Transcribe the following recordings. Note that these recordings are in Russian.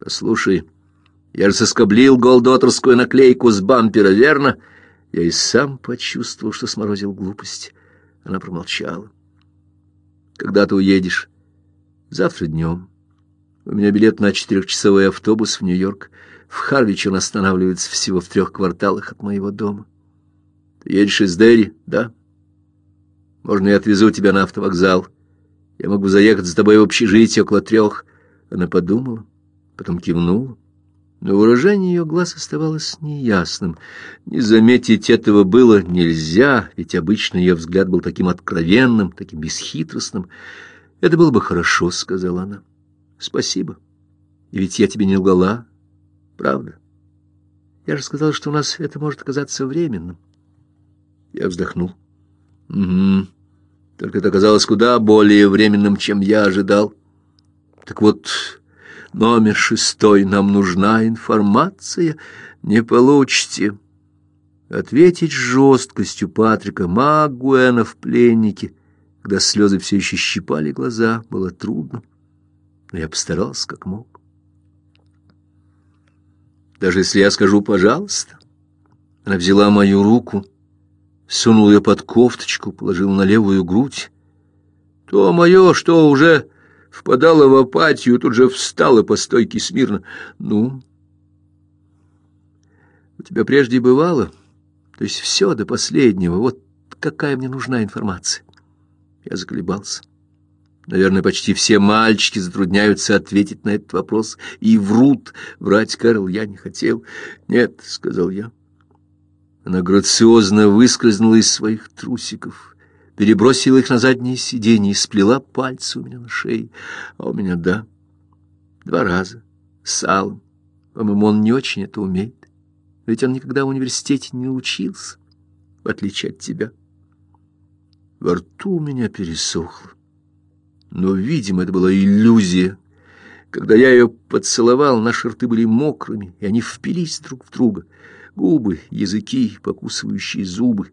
Послушай, я же соскоблил голдотерскую наклейку с бампера, верно? Я и сам почувствовал, что сморозил глупость. Она промолчала. Когда ты уедешь? Завтра днем. У меня билет на четырехчасовой автобус в Нью-Йорк. В Харвич он останавливается всего в трех кварталах от моего дома. Ты едешь из Дерри, да? Можно я отвезу тебя на автовокзал? Я могу заехать с тобой в общежитие около трех. Она подумала, потом кивнула. Но выражение ее глаз оставалось неясным. Не заметить этого было нельзя, ведь обычно ее взгляд был таким откровенным, таким бесхитростным. «Это было бы хорошо», — сказала она. «Спасибо. И ведь я тебе не лгала, правда? Я же сказала, что у нас это может оказаться временным». Я вздохнул. «Угу. Только это оказалось куда более временным, чем я ожидал. Так вот, Номер шестой. Нам нужна информация. Не получите. Ответить жесткостью Патрика Магуэна в пленнике, когда слезы все еще щипали глаза, было трудно. Но я постарался как мог. Даже если я скажу «пожалуйста», она взяла мою руку, сунула ее под кофточку, положила на левую грудь, то мое, что уже впадала в апатию, тут же встала по стойке смирно. «Ну, у тебя прежде бывало? То есть все до последнего. Вот какая мне нужна информация?» Я заколебался. Наверное, почти все мальчики затрудняются ответить на этот вопрос и врут. Врать, Кэрол, я не хотел. «Нет», — сказал я. Она грациозно выскользнула из своих трусиков перебросила их на заднее сиденье и сплела пальцы у меня на шее. А у меня, да, два раза, с Аллом. По-моему, он не очень это умеет. Ведь он никогда в университете не учился, в отличие от тебя. Во рту у меня пересохло. Но, видимо, это была иллюзия. Когда я ее поцеловал, наши рты были мокрыми, и они впились друг в друга. Губы, языки, покусывающие зубы.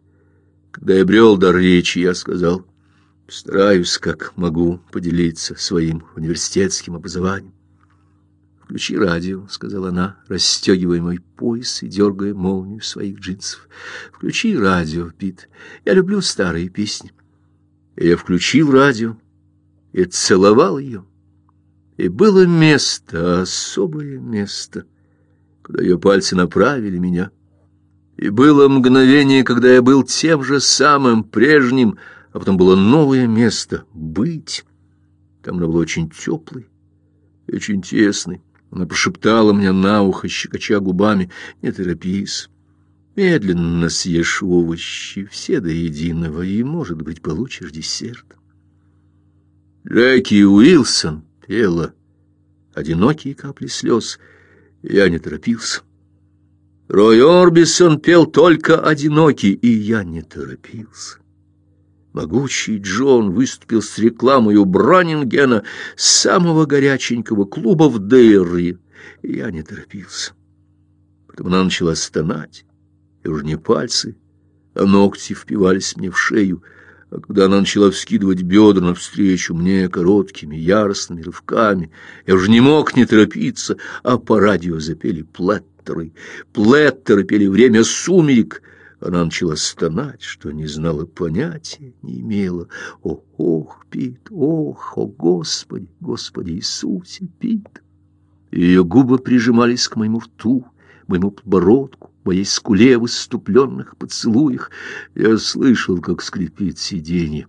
Когда я брел дар речи, я сказал, стараюсь, как могу, поделиться своим университетским образованием. «Включи радио», — сказала она, расстегивая мой пояс и дергая молнию своих джинсов. «Включи радио, Пит. Я люблю старые песни». И я включил радио и целовал ее. И было место, особое место, куда ее пальцы направили меня — и было мгновение, когда я был тем же самым прежним, а потом было новое место — быть. Там оно было очень теплый и очень тесный. Она прошептала мне на ухо, щекоча губами, «Не торопись, медленно съешь овощи, все до единого, и, может быть, получишь десерт». Джеки Уилсон пела «Одинокие капли слез», я не торопился. Рой Орбисон пел только «Одинокий», и я не торопился. Могучий Джон выступил с рекламой у Бранингена, самого горяченького клуба в Дейре, я не торопился. Потом она начала стонать, и уже не пальцы, а ногти впивались мне в шею, а когда она начала вскидывать бедра навстречу мне короткими, яростными рывками, я уже не мог не торопиться, а по радио запели плеттеры. Плеттеры пели время сумерек. Она начала стонать, что не знала понятия, не имела. О, ох, Пит, ох, о, Господи, Господи Иисусе, Пит. Ее губы прижимались к моему рту, моему подбородку, моей скуле в выступленных поцелуях. Я слышал, как скрипит сиденье.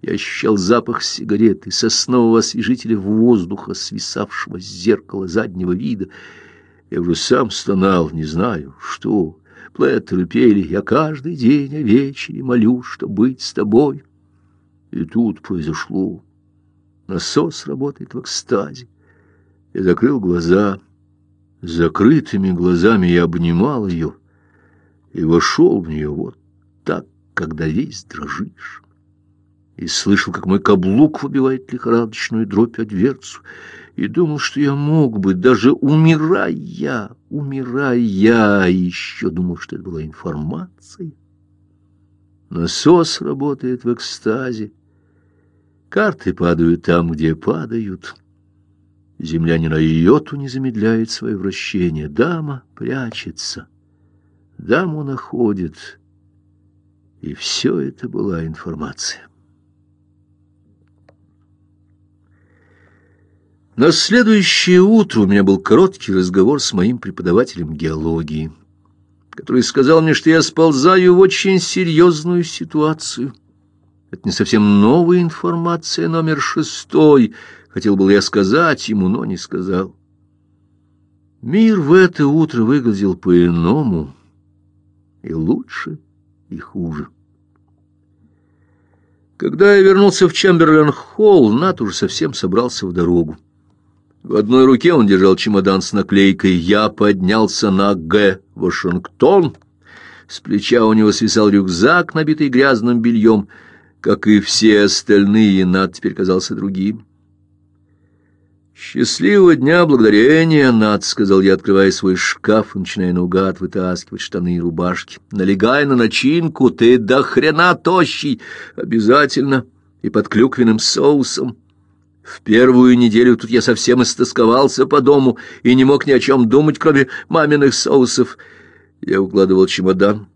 Я ощущал запах сигареты, соснового освежителя воздуха, свисавшего с зеркала заднего вида, я уже сам стонал, не знаю, что. Плеттеры пели, я каждый день о вечере молю, что быть с тобой. И тут произошло. Насос работает в экстазе. Я закрыл глаза. Закрытыми глазами я обнимал ее и вошел в нее вот так, когда весь дрожишь. И слышал, как мой каблук выбивает лихорадочную дробь о дверцу, и думал, что я мог бы, даже умирая, умирая, еще думал, что это была информация. Насос работает в экстазе. Карты падают там, где падают. Земля ни на йоту не замедляет свое вращение. Дама прячется. Даму находит. И все это была информация. На следующее утро у меня был короткий разговор с моим преподавателем геологии, который сказал мне, что я сползаю в очень серьезную ситуацию. Это не совсем новая информация номер шестой. Хотел был я сказать ему, но не сказал. Мир в это утро выглядел по-иному, и лучше, и хуже. Когда я вернулся в Чемберлен-холл, Нат уже совсем собрался в дорогу. В одной руке он держал чемодан с наклейкой «Я поднялся на Г. Вашингтон». С плеча у него свисал рюкзак, набитый грязным бельем. Как и все остальные, Над теперь казался другим. «Счастливого дня благодарения, Над», — сказал я, открывая свой шкаф и начиная наугад вытаскивать штаны и рубашки. «Налегай на начинку, ты до хрена тощий! Обязательно! И под клюквенным соусом!» В первую неделю тут я совсем истосковался по дому и не мог ни о чем думать, кроме маминых соусов. Я укладывал чемодан,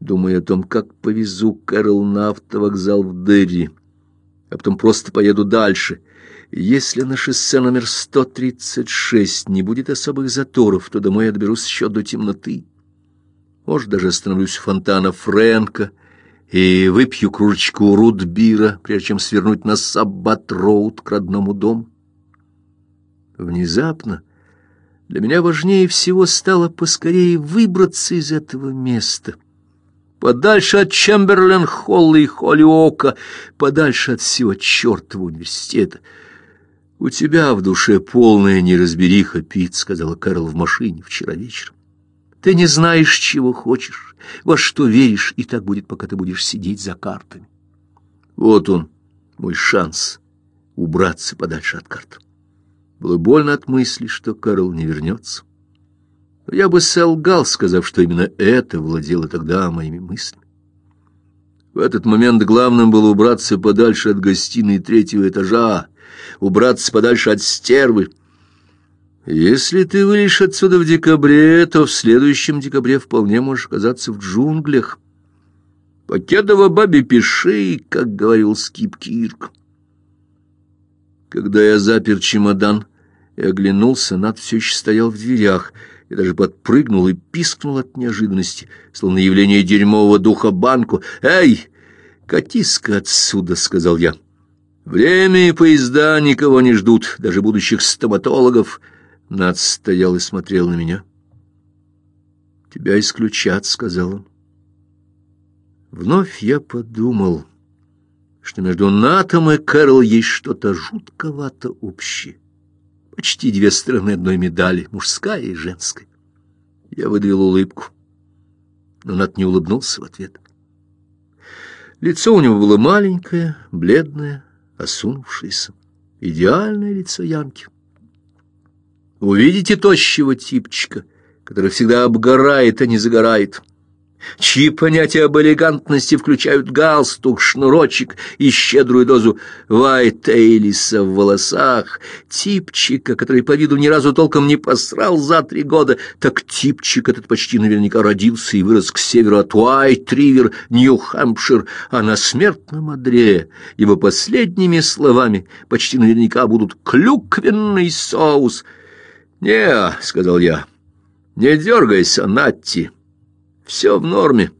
думая о том, как повезу Кэрол на автовокзал в Дерри, а потом просто поеду дальше. Если на шоссе номер 136 не будет особых заторов, то домой я доберусь еще до темноты. Может, даже остановлюсь у фонтана Фрэнка — и выпью кружечку рудбира, прежде чем свернуть на Саббат-роуд к родному дому. Внезапно для меня важнее всего стало поскорее выбраться из этого места, подальше от Чемберлен-Холла и Холлиока, подальше от всего чертова университета. «У тебя в душе полная неразбериха, Пит», — сказала Кэрол в машине вчера вечером. «Ты не знаешь, чего хочешь» во что веришь, и так будет, пока ты будешь сидеть за картами. Вот он, мой шанс убраться подальше от карт. Было больно от мысли, что Карл не вернется. Но я бы солгал, сказав, что именно это владело тогда моими мыслями. В этот момент главным было убраться подальше от гостиной третьего этажа, убраться подальше от стервы, если ты вылезешь отсюда в декабре, то в следующем декабре вполне можешь оказаться в джунглях. Покедово бабе пиши, как говорил Скип Кирк. Когда я запер чемодан и оглянулся, Над все еще стоял в дверях. Я даже подпрыгнул и пискнул от неожиданности, словно явление дерьмового духа банку. «Эй, катись-ка отсюда!» — сказал я. «Время и поезда никого не ждут, даже будущих стоматологов». Над стоял и смотрел на меня. «Тебя исключат», — сказал он. Вновь я подумал, что между Натом и Кэрол есть что-то жутковато общее. Почти две стороны одной медали, мужская и женская. Я выдавил улыбку, но Нат не улыбнулся в ответ. Лицо у него было маленькое, бледное, осунувшееся. Идеальное лицо Янки. Увидите тощего типчика, который всегда обгорает, а не загорает, чьи понятия об элегантности включают галстук, шнурочек и щедрую дозу вайтейлиса в волосах, типчика, который по виду ни разу толком не посрал за три года, так типчик этот почти наверняка родился и вырос к северу от Уайт-Ривер, Нью-Хэмпшир, а на смертном одре его последними словами почти наверняка будут «клюквенный соус», «Не», — сказал я, — «не дергайся, Натти, все в норме».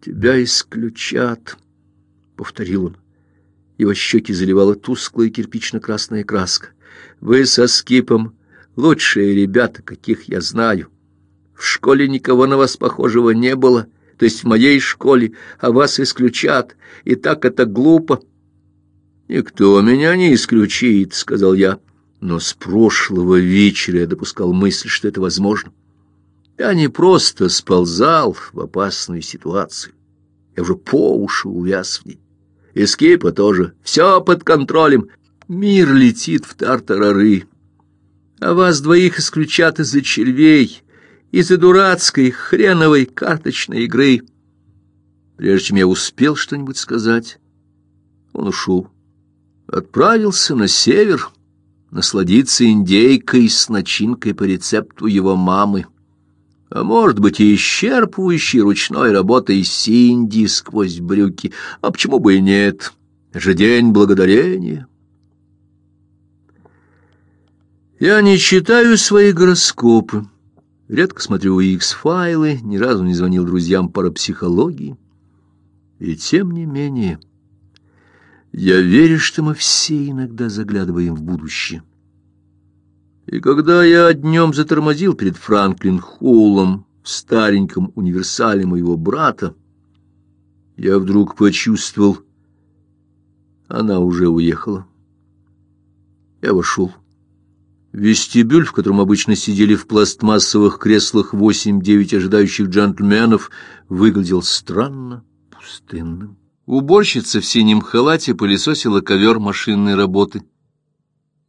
«Тебя исключат», — повторил он. Его щеки заливала тусклая кирпично-красная краска. «Вы со Скипом лучшие ребята, каких я знаю. В школе никого на вас похожего не было, то есть в моей школе, а вас исключат, и так это глупо». «Никто меня не исключит», — сказал я но с прошлого вечера я допускал мысль, что это возможно. Я не просто сползал в опасную ситуацию, я уже по уши увяз в ней. Эскипа тоже. Все под контролем. Мир летит в тартарары. А вас двоих исключат из-за червей, из-за дурацкой хреновой карточной игры. Прежде чем я успел что-нибудь сказать, он ушел. Отправился на север насладиться индейкой с начинкой по рецепту его мамы. А может быть, и исчерпывающей ручной работой Синди сквозь брюки. А почему бы и нет? же день благодарения. Я не читаю свои гороскопы, редко смотрю X-файлы, ни разу не звонил друзьям парапсихологии. И тем не менее, я верю, что мы все иногда заглядываем в будущее. И когда я днем затормозил перед Франклин Холлом, стареньком универсале моего брата, я вдруг почувствовал, она уже уехала. Я вошел. Вестибюль, в котором обычно сидели в пластмассовых креслах восемь-девять ожидающих джентльменов, выглядел странно пустынным. Уборщица в синем халате пылесосила ковер машинной работы.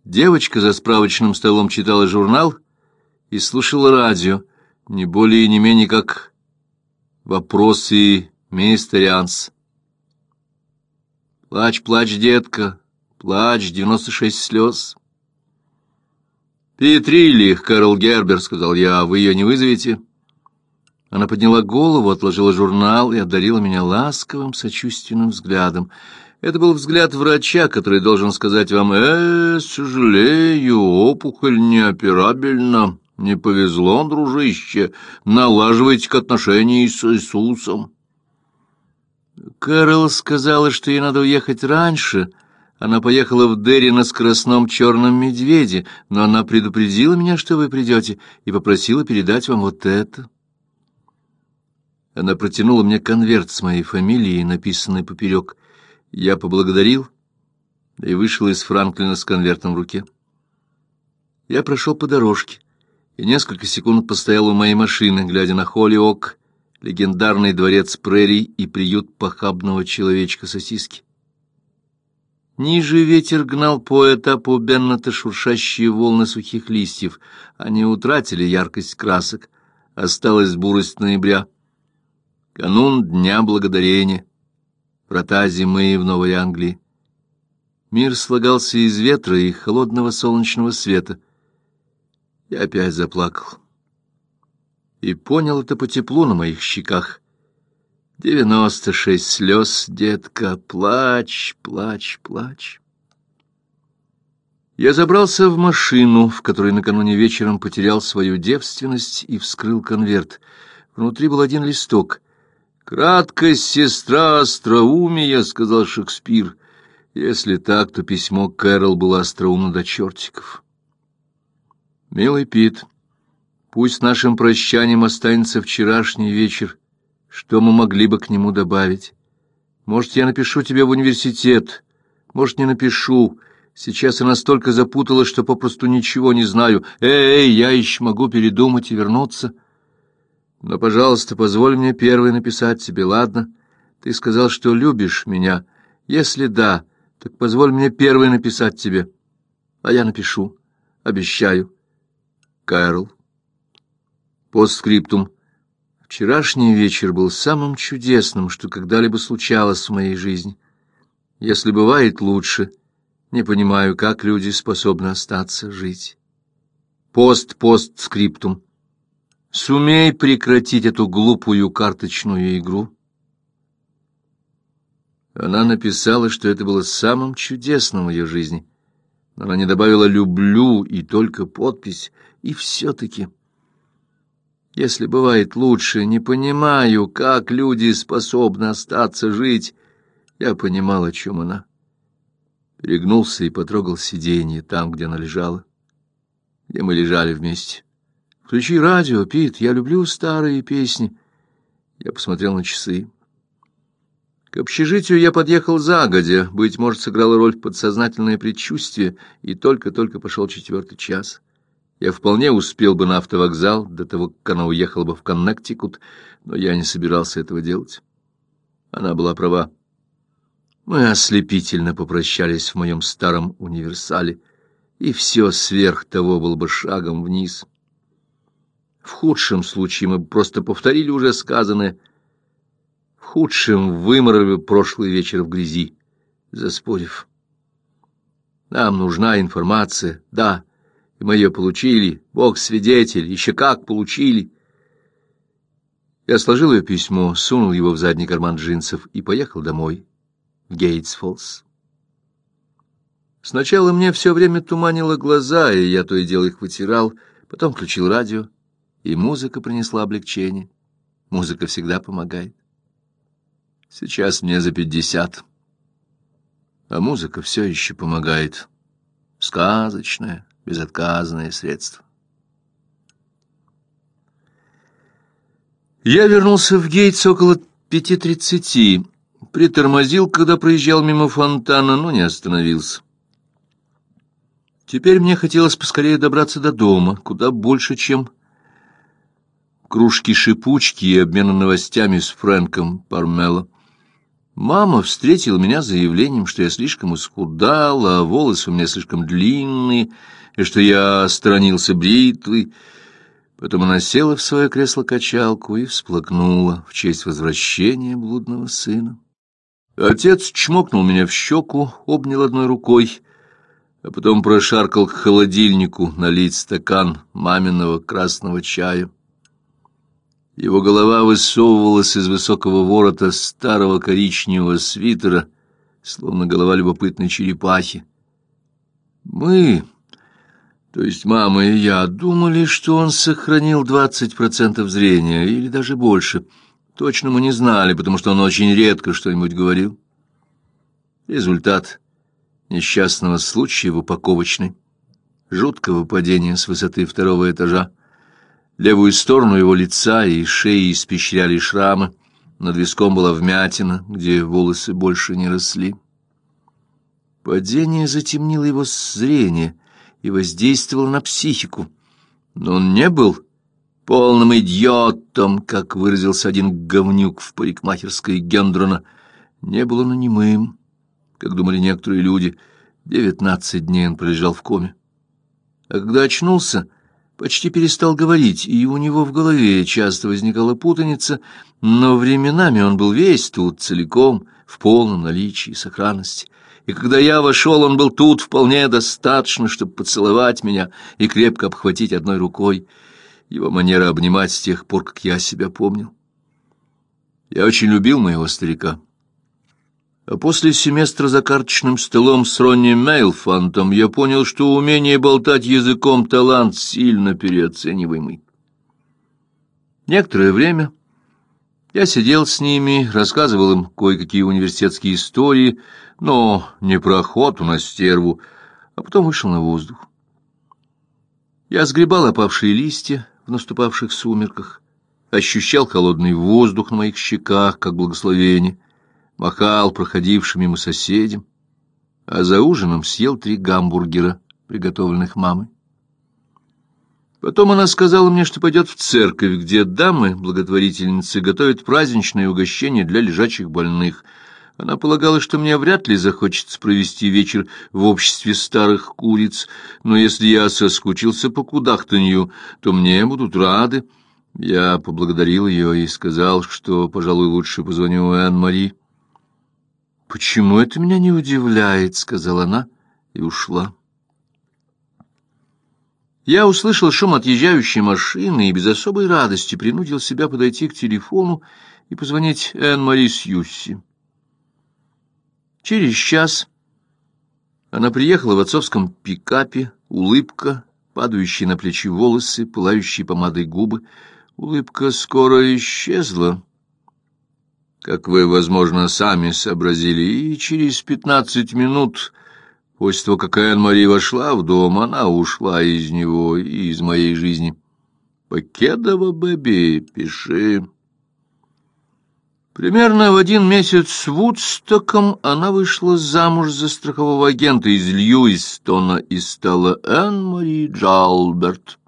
Девочка за справочным столом читала журнал и слушала радио, не более и не менее как «Вопросы мистерианс». «Плачь, плачь, детка, плачь, девяносто шесть слез». «Петрили, Карл Гербер», — сказал я, — «вы ее не вызовете?» Она подняла голову, отложила журнал и одарила меня ласковым, сочувственным взглядом. Это был взгляд врача, который должен сказать вам, «Э, сожалею, опухоль неоперабельна, не повезло, дружище, налаживайте-к отношения с Иисусом». Кэрол сказала, что ей надо уехать раньше. Она поехала в Дерри на скоростном черном медведе, но она предупредила меня, что вы придете, и попросила передать вам вот это. Она протянула мне конверт с моей фамилией, написанный поперек. Я поблагодарил и вышел из Франклина с конвертом в руке. Я прошел по дорожке и несколько секунд постоял у моей машины, глядя на Холлиок, легендарный дворец прерий и приют похабного человечка-сосиски. Ниже ветер гнал по этапу Беннета шуршащие волны сухих листьев. Они утратили яркость красок. Осталась бурость ноября. Канун Дня Благодарения. Врата зимы в Новой Англии. Мир слагался из ветра и холодного солнечного света. Я опять заплакал и понял это по теплу на моих щеках. Девяносто шесть слез, детка, плачь, плачь, плачь. Я забрался в машину, в которой накануне вечером потерял свою девственность, и вскрыл конверт. Внутри был один листок. «Краткость сестра остроумия», — сказал Шекспир. Если так, то письмо Кэрол было остроумно до чертиков. «Милый Пит», Пусть нашим прощанием останется вчерашний вечер. Что мы могли бы к нему добавить? Может, я напишу тебе в университет, может, не напишу. Сейчас я настолько запуталась, что попросту ничего не знаю. Эй, я еще могу передумать и вернуться. Но, пожалуйста, позволь мне первой написать тебе, ладно? Ты сказал, что любишь меня. Если да, так позволь мне первой написать тебе. А я напишу. Обещаю. Кэрол. Постскриптум. Вчерашний вечер был самым чудесным, что когда-либо случалось в моей жизни. Если бывает лучше, не понимаю, как люди способны остаться жить. Пост-постскриптум. Сумей прекратить эту глупую карточную игру. Она написала, что это было самым чудесным в ее жизни. Она не добавила «люблю» и только подпись, и все-таки... Если бывает лучше, не понимаю, как люди способны остаться жить. Я понимал, о чем она. Перегнулся и потрогал сиденье там, где она лежала, где мы лежали вместе. Включи радио, Пит, я люблю старые песни. Я посмотрел на часы. К общежитию я подъехал загодя, быть может, сыграла роль подсознательное предчувствие, и только-только пошел четвертый час. Я вполне успел бы на автовокзал до того, как она уехала бы в Коннектикут, но я не собирался этого делать. Она была права. Мы ослепительно попрощались в моем старом универсале, и все сверх того было бы шагом вниз. В худшем случае мы просто повторили уже сказанное. В худшем выморали прошлый вечер в грязи, заспорив. Нам нужна информация, да, и мы ее получили, Бог свидетель, еще как получили. Я сложил ее письмо, сунул его в задний карман джинсов и поехал домой, в Гейтсфоллс. Сначала мне все время туманило глаза, и я то и дело их вытирал, потом включил радио, и музыка принесла облегчение. Музыка всегда помогает. Сейчас мне за пятьдесят, а музыка все еще помогает. Сказочное, безотказное средство. Я вернулся в Гейтс около пяти тридцати, притормозил, когда проезжал мимо фонтана, но не остановился. Теперь мне хотелось поскорее добраться до дома, куда больше, чем кружки-шипучки и обмена новостями с Фрэнком Пармелло. Мама встретила меня заявлением, что я слишком исхудал, а волосы у меня слишком длинные, и что я сторонился бритвы. Потом она села в свое кресло-качалку и всплакнула в честь возвращения блудного сына. Отец чмокнул меня в щеку, обнял одной рукой, а потом прошаркал к холодильнику налить стакан маминого красного чая. Его голова высовывалась из высокого ворота старого коричневого свитера, словно голова любопытной черепахи. Мы, то есть мама и я, думали, что он сохранил двадцать процентов зрения, или даже больше. Точно мы не знали, потому что он очень редко что-нибудь говорил. Результат несчастного случая в упаковочной, жуткого падения с высоты второго этажа, Левую сторону его лица и шеи испещряли шрамы, над виском была вмятина, где волосы больше не росли. Падение затемнило его зрение и воздействовало на психику, но он не был полным идиотом, как выразился один говнюк в парикмахерской Гендрона, не был он немым, как думали некоторые люди. Девятнадцать дней он пролежал в коме. А когда очнулся почти перестал говорить, и у него в голове часто возникала путаница, но временами он был весь тут, целиком, в полном наличии сохранности. И когда я вошел, он был тут вполне достаточно, чтобы поцеловать меня и крепко обхватить одной рукой. Его манера обнимать с тех пор, как я себя помнил. Я очень любил моего старика. После семестра за карточным столом с Ронни Мейлфантом я понял, что умение болтать языком талант сильно переоцениваемый. Некоторое время я сидел с ними, рассказывал им кое-какие университетские истории, но не про охоту на стерву, а потом вышел на воздух. Я сгребал опавшие листья в наступавших сумерках, ощущал холодный воздух на моих щеках, как благословение — махал проходившим ему соседям, а за ужином съел три гамбургера, приготовленных мамой. Потом она сказала мне, что пойдет в церковь, где дамы, благотворительницы, готовят праздничное угощение для лежачих больных. Она полагала, что мне вряд ли захочется провести вечер в обществе старых куриц, но если я соскучился по кудахтанью, то мне будут рады. Я поблагодарил ее и сказал, что, пожалуй, лучше позвоню Энн-Мари. «Почему это меня не удивляет?» — сказала она и ушла. Я услышал шум отъезжающей машины и без особой радости принудил себя подойти к телефону и позвонить Энн-Мари Сьюси. Через час она приехала в отцовском пикапе, улыбка, падающие на плечи волосы, пылающие помадой губы. Улыбка скоро исчезла как вы, возможно, сами сообразили, и через пятнадцать минут после того, как Энн-Мари вошла в дом, она ушла из него и из моей жизни. Покедова, Бэби, пиши. Примерно в один месяц с Вудстоком она вышла замуж за страхового агента из Льюистона и стала Энн-Мари Джалберт.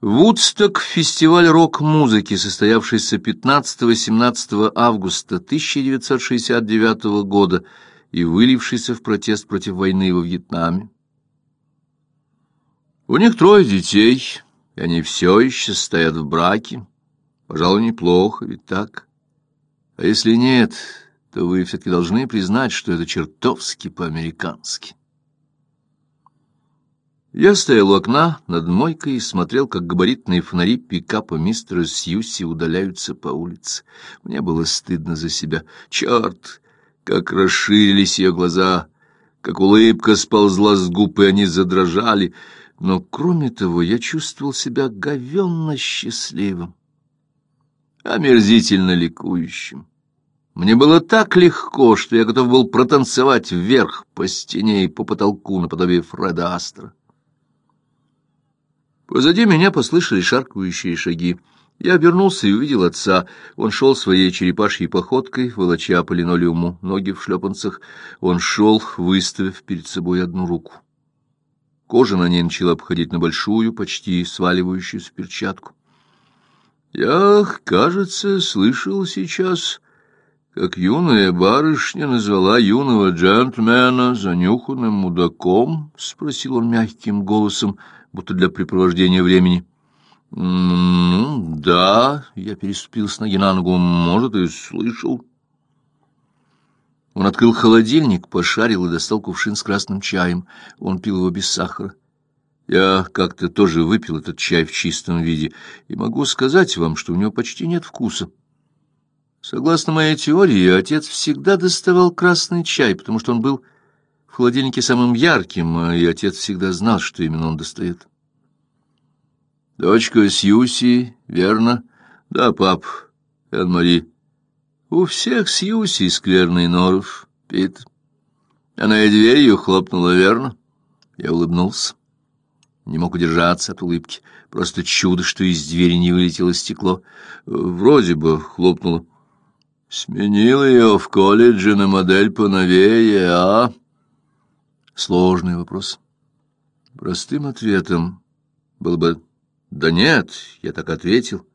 Вудсток — фестиваль рок-музыки, состоявшийся 15-17 августа 1969 года и вылившийся в протест против войны во Вьетнаме. У них трое детей, и они все еще стоят в браке. Пожалуй, неплохо, ведь так? А если нет, то вы все-таки должны признать, что это чертовски по-американски. Я стоял у окна над мойкой и смотрел, как габаритные фонари пикапа мистера Сьюси удаляются по улице. Мне было стыдно за себя. Черт, как расширились ее глаза, как улыбка сползла с губ, и они задрожали. Но, кроме того, я чувствовал себя говенно счастливым, омерзительно ликующим. Мне было так легко, что я готов был протанцевать вверх по стене и по потолку наподобие Фреда Астра. Позади меня послышались шаркающие шаги. Я обернулся и увидел отца. Он шел своей черепашьей походкой, волоча по линолеуму ноги в шлепанцах. Он шел, выставив перед собой одну руку. Кожа на ней начала обходить на большую, почти сваливающуюся перчатку. Я, кажется, слышал сейчас, как юная барышня назвала юного джентльмена занюханным мудаком, — спросил он мягким голосом, — будто для препровождения времени. «Ну, да», — я переступил с ноги на ногу, — «может, и слышал». Он открыл холодильник, пошарил и достал кувшин с красным чаем. Он пил его без сахара. Я как-то тоже выпил этот чай в чистом виде, и могу сказать вам, что у него почти нет вкуса. Согласно моей теории, отец всегда доставал красный чай, потому что он был в холодильнике самым ярким, а и отец всегда знал, что именно он достает. Дочка Сьюси, верно? Да, пап, Эн-Мари. У всех Сьюси скверный норов, Пит. Она и дверью хлопнула, верно? Я улыбнулся. Не мог удержаться от улыбки. Просто чудо, что из двери не вылетело стекло. Вроде бы хлопнуло. Сменил ее в колледже на модель поновее, а? Сложный вопрос. Простым ответом был бы «Да нет», — я так ответил.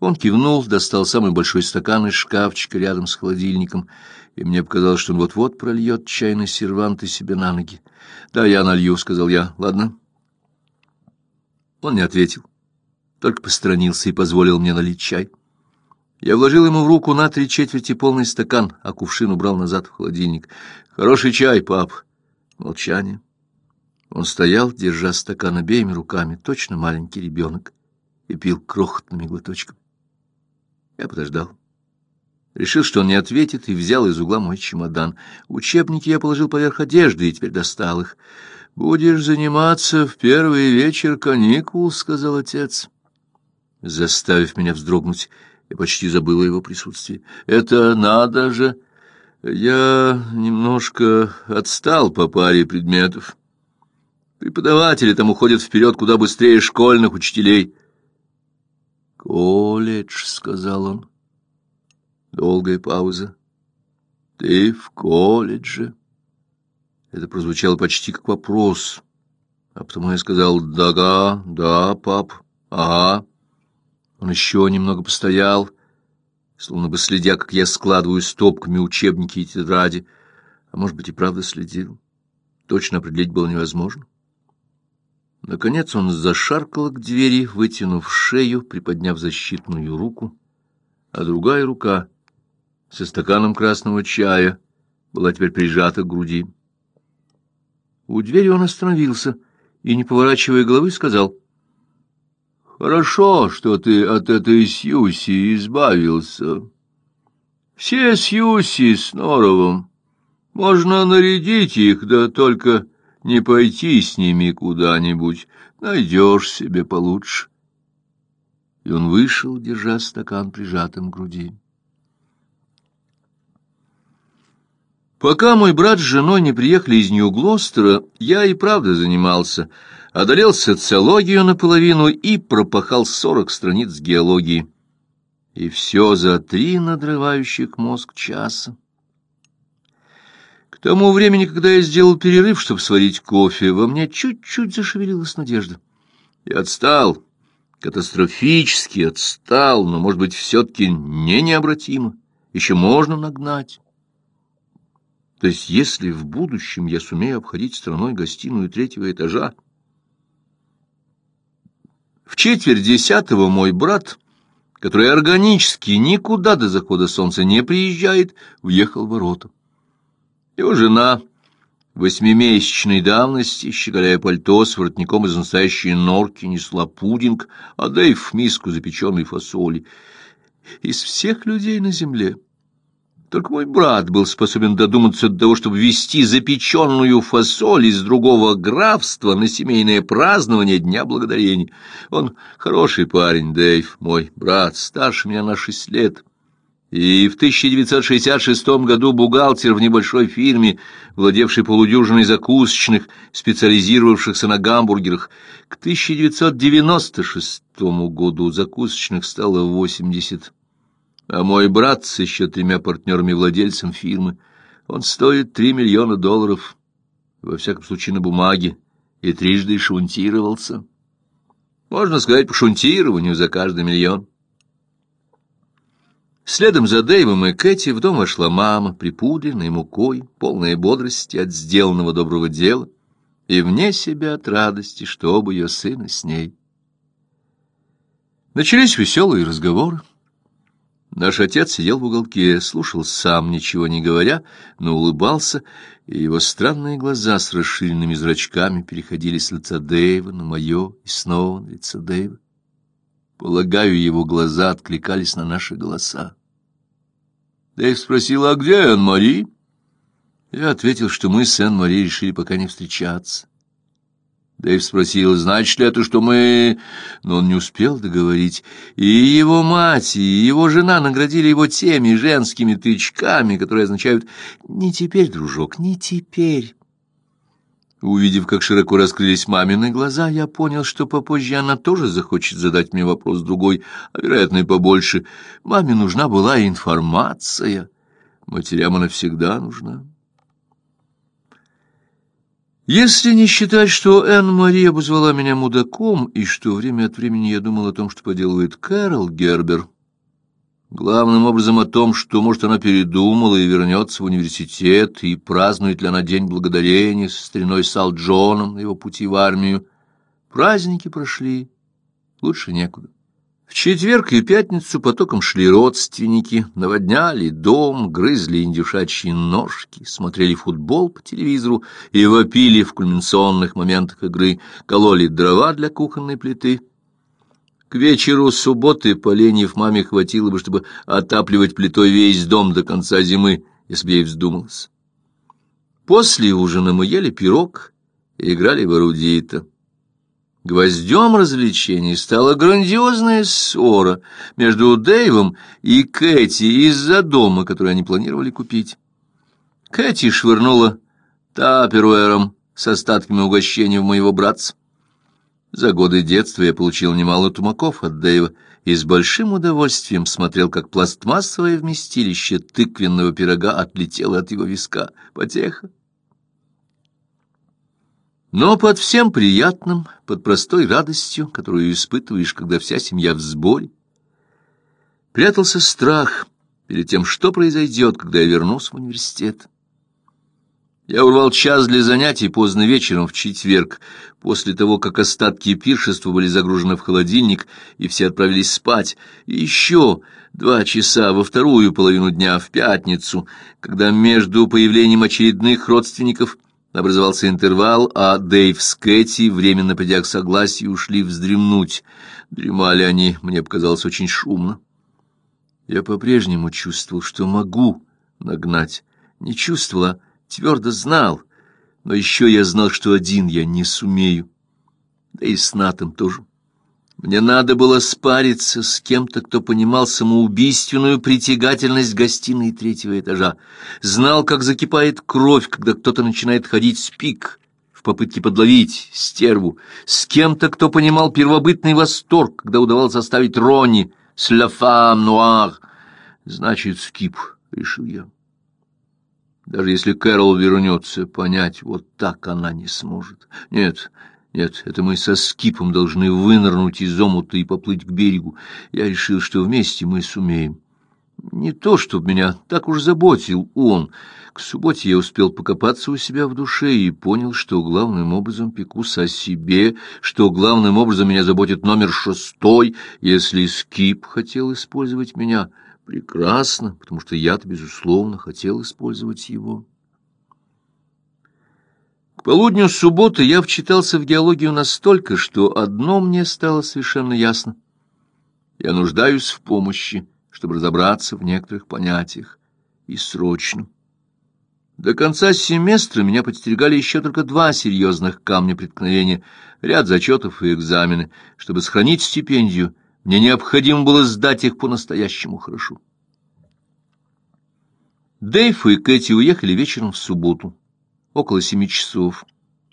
Он кивнул, достал самый большой стакан из шкафчика рядом с холодильником, и мне показалось, что он вот-вот прольет чайный сервант себе на ноги. «Да, я налью», — сказал я. «Ладно». Он не ответил, только посторонился и позволил мне налить чай. Я вложил ему в руку на три четверти полный стакан, а кувшин убрал назад в холодильник. «Хороший чай, пап». Молчание. Он стоял, держа стакан обеими руками, точно маленький ребенок, и пил крохотными глоточками. Я подождал. Решил, что он не ответит, и взял из угла мой чемодан. Учебники я положил поверх одежды и теперь достал их. «Будешь заниматься в первый вечер каникул», — сказал отец, заставив меня вздрогнуть. Я почти забыл о его присутствии. «Это надо же!» Я немножко отстал по паре предметов. Преподаватели там уходят вперед куда быстрее школьных учителей. «Колледж», — сказал он. Долгая пауза. «Ты в колледже?» Это прозвучало почти как вопрос. А потом я сказал «Да-га, да, пап, ага». Он еще немного постоял, — словно бы следя, как я складываю стопками учебники и тетради. А может быть, и правда следил. Точно определить было невозможно. Наконец он зашаркал к двери, вытянув шею, приподняв защитную руку, а другая рука со стаканом красного чая была теперь прижата к груди. У двери он остановился и, не поворачивая головы, сказал — Хорошо, что ты от этой Сьюси избавился. Все Сьюси с Норовым. Можно нарядить их, да только не пойти с ними куда-нибудь. Найдешь себе получше. И он вышел, держа стакан прижатым к груди. Пока мой брат с женой не приехали из Нью-Глостера, я и правда занимался — одолел социологию наполовину и пропахал сорок страниц геологии. И все за три надрывающих мозг часа. К тому времени, когда я сделал перерыв, чтобы сварить кофе, во мне чуть-чуть зашевелилась надежда. Я отстал, катастрофически отстал, но, может быть, все-таки не необратимо. Еще можно нагнать. То есть, если в будущем я сумею обходить стороной гостиную третьего этажа, в четверть десятого мой брат, который органически никуда до захода солнца не приезжает, въехал в ворота. Его жена, восьмимесячной давности, щеголяя пальто с воротником из настоящей норки, несла пудинг, а Дэйв — миску запеченной фасоли. Из всех людей на земле только мой брат был способен додуматься до того, чтобы вести запеченную фасоль из другого графства на семейное празднование Дня Благодарения. Он хороший парень, Дэйв, мой брат, старше меня на шесть лет. И в 1966 году бухгалтер в небольшой фирме, владевший полудюжиной закусочных, специализировавшихся на гамбургерах. К 1996 году закусочных стало 80 а мой брат с еще тремя партнерами-владельцем фирмы, он стоит три миллиона долларов, во всяком случае на бумаге, и трижды шунтировался. Можно сказать, по шунтированию за каждый миллион. Следом за Дэйвом и Кэти в дом вошла мама, припудренная мукой, полная бодрости от сделанного доброго дела, и вне себя от радости, что оба ее сына с ней. Начались веселые разговоры. Наш отец сидел в уголке, слушал сам, ничего не говоря, но улыбался, и его странные глаза с расширенными зрачками переходили с лица Дэйва на мое и снова на лицо Дэйва. Полагаю, его глаза откликались на наши голоса. Дэйв спросил, а где Энн-Мари? Я ответил, что мы с Энн-Мари решили пока не встречаться. Дэйв спросил, значит ли это, что мы... Но он не успел договорить. И его мать, и его жена наградили его теми женскими тычками, которые означают «не теперь, дружок, не теперь». Увидев, как широко раскрылись мамины глаза, я понял, что попозже она тоже захочет задать мне вопрос другой, а, вероятно, и побольше. Маме нужна была информация. Матерям она всегда нужна. Если не считать, что Энн-Мари обозвала меня мудаком, и что время от времени я думал о том, что поделывает Кэрол Гербер, главным образом о том, что, может, она передумала и вернется в университет, и празднует ли она День Благодарения с стариной Сал Джоном на его пути в армию, праздники прошли, лучше некуда. В четверг и пятницу потоком шли родственники, наводняли дом, грызли индюшачьи ножки, смотрели футбол по телевизору и вопили в кульминационных моментах игры, кололи дрова для кухонной плиты. К вечеру субботы поленьев маме хватило бы, чтобы отапливать плитой весь дом до конца зимы, если бы ей вздумалось. После ужина мы ели пирог и играли в эрудита. Гвоздем развлечений стала грандиозная ссора между Дэйвом и Кэти из-за дома, который они планировали купить. Кэти швырнула таперуэром с остатками угощения в моего братца. За годы детства я получил немало тумаков от Дэйва и с большим удовольствием смотрел, как пластмассовое вместилище тыквенного пирога отлетело от его виска. Потеха. Но под всем приятным, под простой радостью, которую испытываешь, когда вся семья в сборе, прятался страх перед тем, что произойдет, когда я вернусь в университет. Я урвал час для занятий поздно вечером в четверг, после того, как остатки пиршества были загружены в холодильник, и все отправились спать, и еще два часа во вторую половину дня в пятницу, когда между появлением очередных родственников – Образовался интервал, а Дэйв с Кэти, временно придя к согласию, ушли вздремнуть. Дремали они, мне показалось, очень шумно. Я по-прежнему чувствовал, что могу нагнать. Не чувствовал, а твердо знал. Но еще я знал, что один я не сумею. Да и с Натом тоже. Мне надо было спариться с кем-то, кто понимал самоубийственную притягательность гостиной третьего этажа, знал, как закипает кровь, когда кто-то начинает ходить с пик в попытке подловить стерву, с кем-то, кто понимал первобытный восторг, когда удавалось оставить Ронни с «Ля нуар». Значит, скип, — решил я. Даже если Кэрол вернется, понять, вот так она не сможет. Нет, нет, это мы со Скипом должны вынырнуть из омута и поплыть к берегу. Я решил, что вместе мы сумеем. Не то, чтобы меня так уж заботил он. К субботе я успел покопаться у себя в душе и понял, что главным образом пекусь о себе, что главным образом меня заботит номер шестой. Если Скип хотел использовать меня, прекрасно, потому что я-то, безусловно, хотел использовать его. Полудню субботы я вчитался в геологию настолько, что одно мне стало совершенно ясно. Я нуждаюсь в помощи чтобы разобраться в некоторых понятиях, и срочно. До конца семестра меня подстерегали еще только два серьезных камня преткновения, ряд зачетов и экзамены. Чтобы сохранить стипендию, мне необходимо было сдать их по-настоящему хорошо. Дэйв и Кэти уехали вечером в субботу, около семи часов,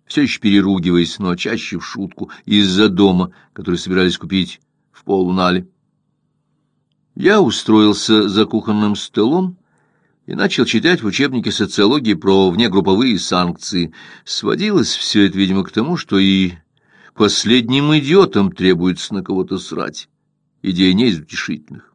все еще переругиваясь, но чаще в шутку, из-за дома, который собирались купить в полунале. Я устроился за кухонным столом и начал читать в учебнике социологии про внегрупповые санкции. Сводилось все это, видимо, к тому, что и последним идиотам требуется на кого-то срать. Идея не из утешительных.